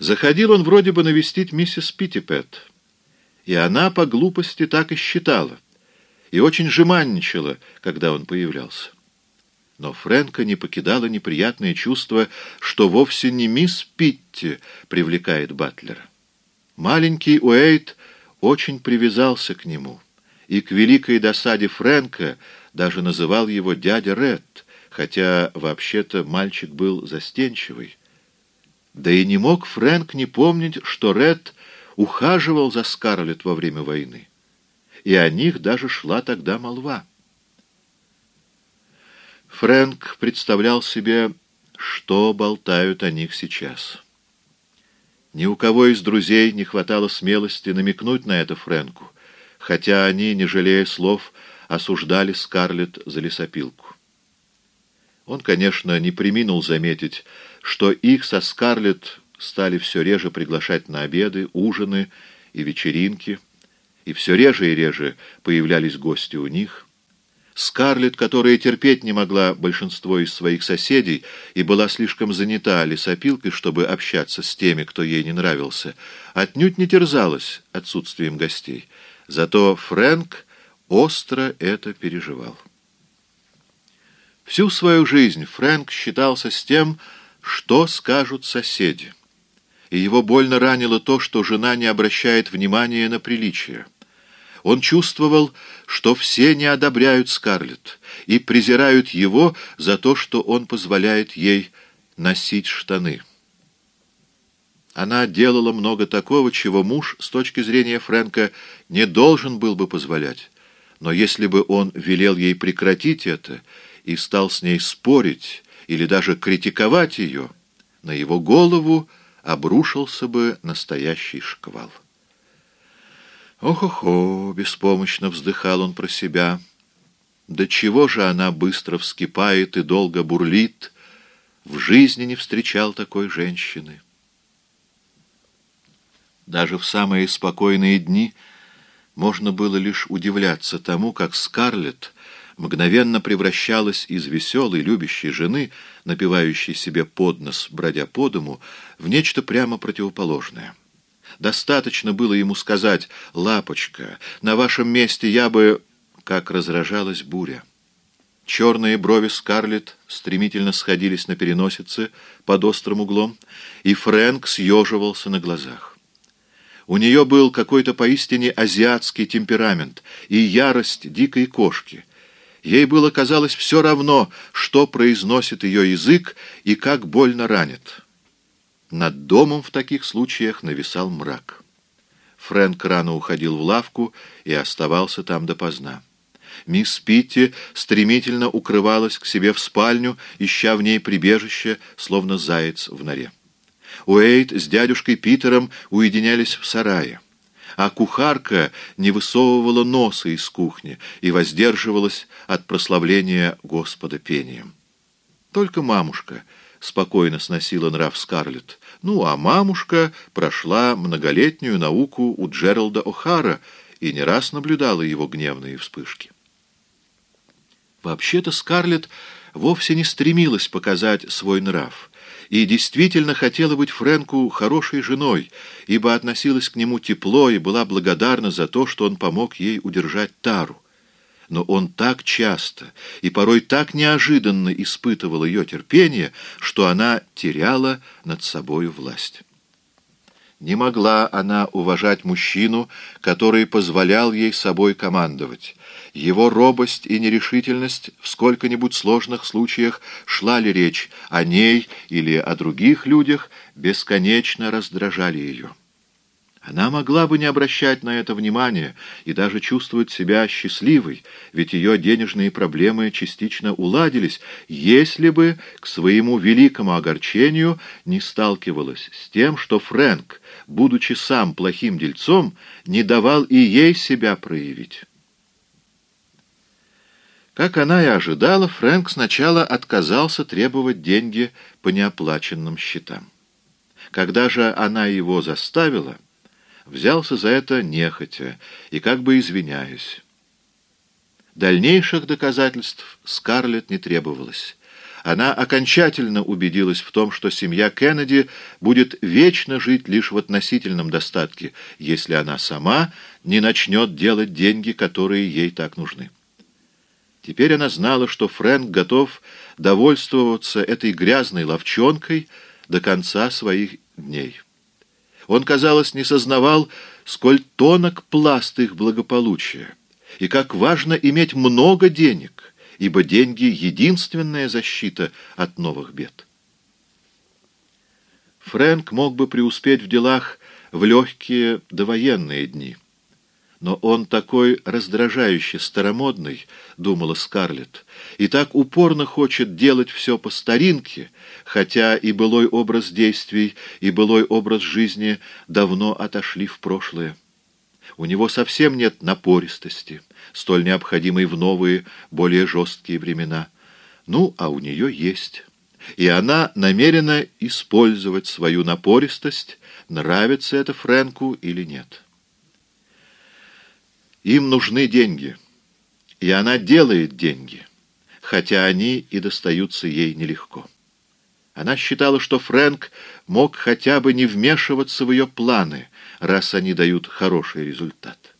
Заходил он вроде бы навестить миссис Питтипет, и она по глупости так и считала, и очень жеманничала, когда он появлялся. Но Фрэнка не покидало неприятное чувство, что вовсе не мисс Питти привлекает Батлера. Маленький Уэйт очень привязался к нему, и к великой досаде Фрэнка даже называл его дядя Ред, хотя вообще-то мальчик был застенчивый. Да и не мог Фрэнк не помнить, что Ред ухаживал за Скарлетт во время войны. И о них даже шла тогда молва. Фрэнк представлял себе, что болтают о них сейчас. Ни у кого из друзей не хватало смелости намекнуть на это Фрэнку, хотя они, не жалея слов, осуждали Скарлетт за лесопилку. Он, конечно, не приминул заметить, что их со Скарлетт стали все реже приглашать на обеды, ужины и вечеринки, и все реже и реже появлялись гости у них. Скарлетт, которая терпеть не могла большинство из своих соседей и была слишком занята лесопилкой, чтобы общаться с теми, кто ей не нравился, отнюдь не терзалась отсутствием гостей. Зато Фрэнк остро это переживал. Всю свою жизнь Фрэнк считался с тем, что скажут соседи. И его больно ранило то, что жена не обращает внимания на приличие. Он чувствовал, что все не одобряют Скарлетт и презирают его за то, что он позволяет ей носить штаны. Она делала много такого, чего муж, с точки зрения Фрэнка, не должен был бы позволять. Но если бы он велел ей прекратить это и стал с ней спорить или даже критиковать ее, на его голову обрушился бы настоящий шквал. «Ох-охо!» — беспомощно вздыхал он про себя. «Да чего же она быстро вскипает и долго бурлит? В жизни не встречал такой женщины». Даже в самые спокойные дни можно было лишь удивляться тому, как Скарлетт мгновенно превращалась из веселой, любящей жены, напивающей себе под нос, бродя по дому, в нечто прямо противоположное. Достаточно было ему сказать «Лапочка, на вашем месте я бы...» Как разражалась буря. Черные брови Скарлетт стремительно сходились на переносице под острым углом, и Фрэнк съеживался на глазах. У нее был какой-то поистине азиатский темперамент и ярость дикой кошки — Ей было, казалось, все равно, что произносит ее язык и как больно ранит. Над домом в таких случаях нависал мрак. Фрэнк рано уходил в лавку и оставался там допоздна. Мисс Питти стремительно укрывалась к себе в спальню, ища в ней прибежище, словно заяц в норе. Уэйт с дядюшкой Питером уединялись в сарае а кухарка не высовывала носа из кухни и воздерживалась от прославления Господа пением. Только мамушка спокойно сносила нрав Скарлетт, ну а мамушка прошла многолетнюю науку у Джералда О'Хара и не раз наблюдала его гневные вспышки. Вообще-то Скарлетт вовсе не стремилась показать свой нрав — и действительно хотела быть Фрэнку хорошей женой, ибо относилась к нему тепло и была благодарна за то, что он помог ей удержать Тару. Но он так часто и порой так неожиданно испытывал ее терпение, что она теряла над собой власть. Не могла она уважать мужчину, который позволял ей собой командовать, его робость и нерешительность в сколько-нибудь сложных случаях, шла ли речь о ней или о других людях, бесконечно раздражали ее. Она могла бы не обращать на это внимания и даже чувствовать себя счастливой, ведь ее денежные проблемы частично уладились, если бы к своему великому огорчению не сталкивалась с тем, что Фрэнк, будучи сам плохим дельцом, не давал и ей себя проявить. Как она и ожидала, Фрэнк сначала отказался требовать деньги по неоплаченным счетам. Когда же она его заставила, взялся за это нехотя и как бы извиняясь. Дальнейших доказательств Скарлетт не требовалось. она окончательно убедилась в том, что семья Кеннеди будет вечно жить лишь в относительном достатке, если она сама не начнет делать деньги, которые ей так нужны. Теперь она знала, что Фрэнк готов довольствоваться этой грязной ловчонкой до конца своих дней. Он, казалось, не сознавал, сколь тонок пласт их благополучия, и как важно иметь много денег, ибо деньги — единственная защита от новых бед. Фрэнк мог бы преуспеть в делах в легкие довоенные дни. Но он такой раздражающий, старомодный, — думала Скарлетт, — и так упорно хочет делать все по старинке, хотя и былой образ действий, и былой образ жизни давно отошли в прошлое. У него совсем нет напористости, столь необходимой в новые, более жесткие времена. Ну, а у нее есть. И она намерена использовать свою напористость, нравится это Фрэнку или нет. Им нужны деньги, и она делает деньги, хотя они и достаются ей нелегко. Она считала, что Фрэнк мог хотя бы не вмешиваться в ее планы, раз они дают хороший результат.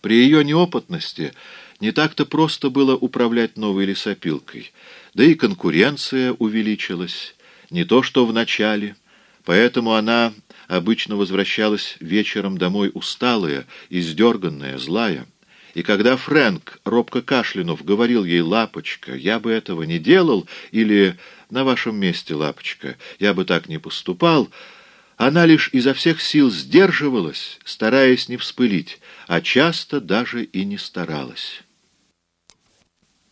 При ее неопытности не так-то просто было управлять новой лесопилкой, да и конкуренция увеличилась, не то что в начале, поэтому она обычно возвращалась вечером домой усталая, издерганная, злая. И когда Фрэнк, робко кашлянув, говорил ей «Лапочка, я бы этого не делал» или «На вашем месте, Лапочка, я бы так не поступал», она лишь изо всех сил сдерживалась, стараясь не вспылить, а часто даже и не старалась.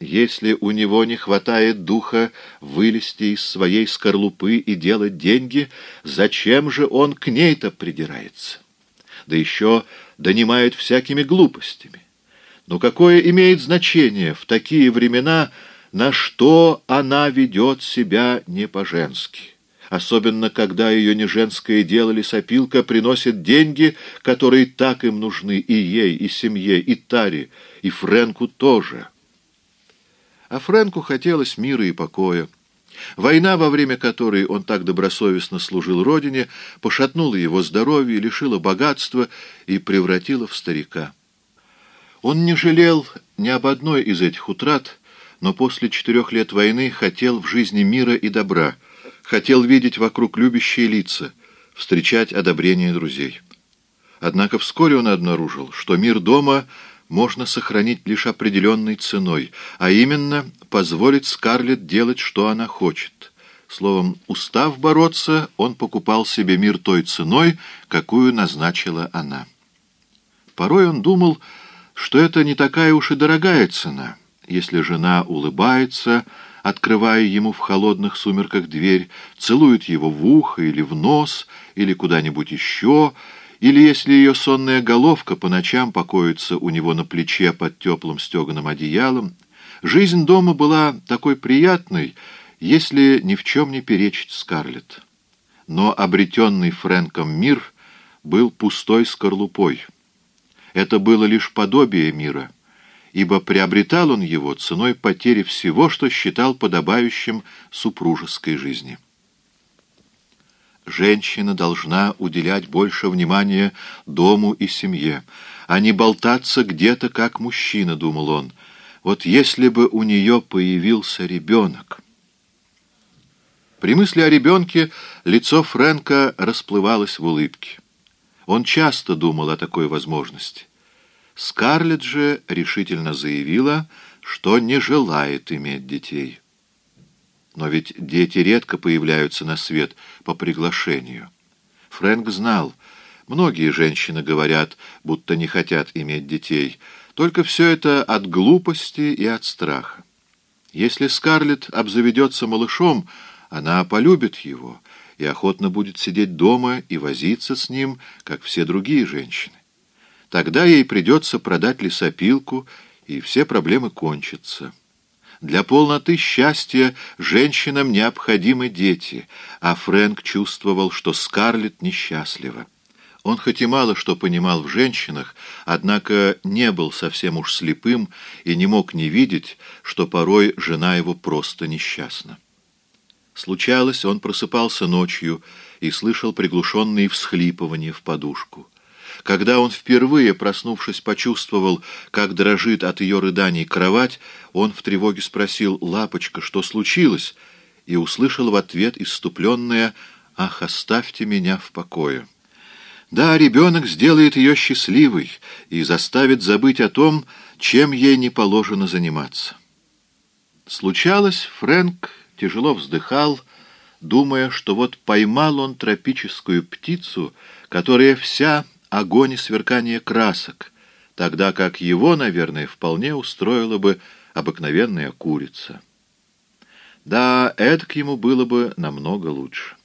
Если у него не хватает духа вылезти из своей скорлупы и делать деньги, зачем же он к ней-то придирается? Да еще донимает всякими глупостями. Но какое имеет значение в такие времена, на что она ведет себя не по-женски? Особенно, когда ее неженское дело лесопилка приносит деньги, которые так им нужны и ей, и семье, и Таре, и Фрэнку тоже. А Фрэнку хотелось мира и покоя. Война, во время которой он так добросовестно служил родине, пошатнула его здоровье, лишила богатства и превратила в старика. Он не жалел ни об одной из этих утрат, но после четырех лет войны хотел в жизни мира и добра, хотел видеть вокруг любящие лица, встречать одобрение друзей. Однако вскоре он обнаружил, что мир дома — можно сохранить лишь определенной ценой, а именно позволить Скарлетт делать, что она хочет. Словом, устав бороться, он покупал себе мир той ценой, какую назначила она. Порой он думал, что это не такая уж и дорогая цена, если жена улыбается, открывая ему в холодных сумерках дверь, целует его в ухо или в нос, или куда-нибудь еще, или если ее сонная головка по ночам покоится у него на плече под теплым стеганым одеялом, жизнь дома была такой приятной, если ни в чем не перечить Скарлетт. Но обретенный Фрэнком мир был пустой скорлупой. Это было лишь подобие мира, ибо приобретал он его ценой потери всего, что считал подобающим супружеской жизни. Женщина должна уделять больше внимания дому и семье, а не болтаться где-то, как мужчина, — думал он. Вот если бы у нее появился ребенок... При мысли о ребенке лицо Фрэнка расплывалось в улыбке. Он часто думал о такой возможности. Скарлетт же решительно заявила, что не желает иметь детей. Но ведь дети редко появляются на свет по приглашению. Фрэнк знал, многие женщины говорят, будто не хотят иметь детей, только все это от глупости и от страха. Если Скарлетт обзаведется малышом, она полюбит его и охотно будет сидеть дома и возиться с ним, как все другие женщины. Тогда ей придется продать лесопилку, и все проблемы кончатся. Для полноты счастья женщинам необходимы дети, а Фрэнк чувствовал, что Скарлетт несчастлива. Он хоть и мало что понимал в женщинах, однако не был совсем уж слепым и не мог не видеть, что порой жена его просто несчастна. Случалось, он просыпался ночью и слышал приглушенные всхлипывания в подушку. Когда он впервые, проснувшись, почувствовал, как дрожит от ее рыданий кровать, он в тревоге спросил «Лапочка, что случилось?» и услышал в ответ иступленное «Ах, оставьте меня в покое». Да, ребенок сделает ее счастливой и заставит забыть о том, чем ей не положено заниматься. Случалось, Фрэнк тяжело вздыхал, думая, что вот поймал он тропическую птицу, которая вся огонь и сверкание красок, тогда как его, наверное, вполне устроила бы обыкновенная курица. Да, эдак ему было бы намного лучше.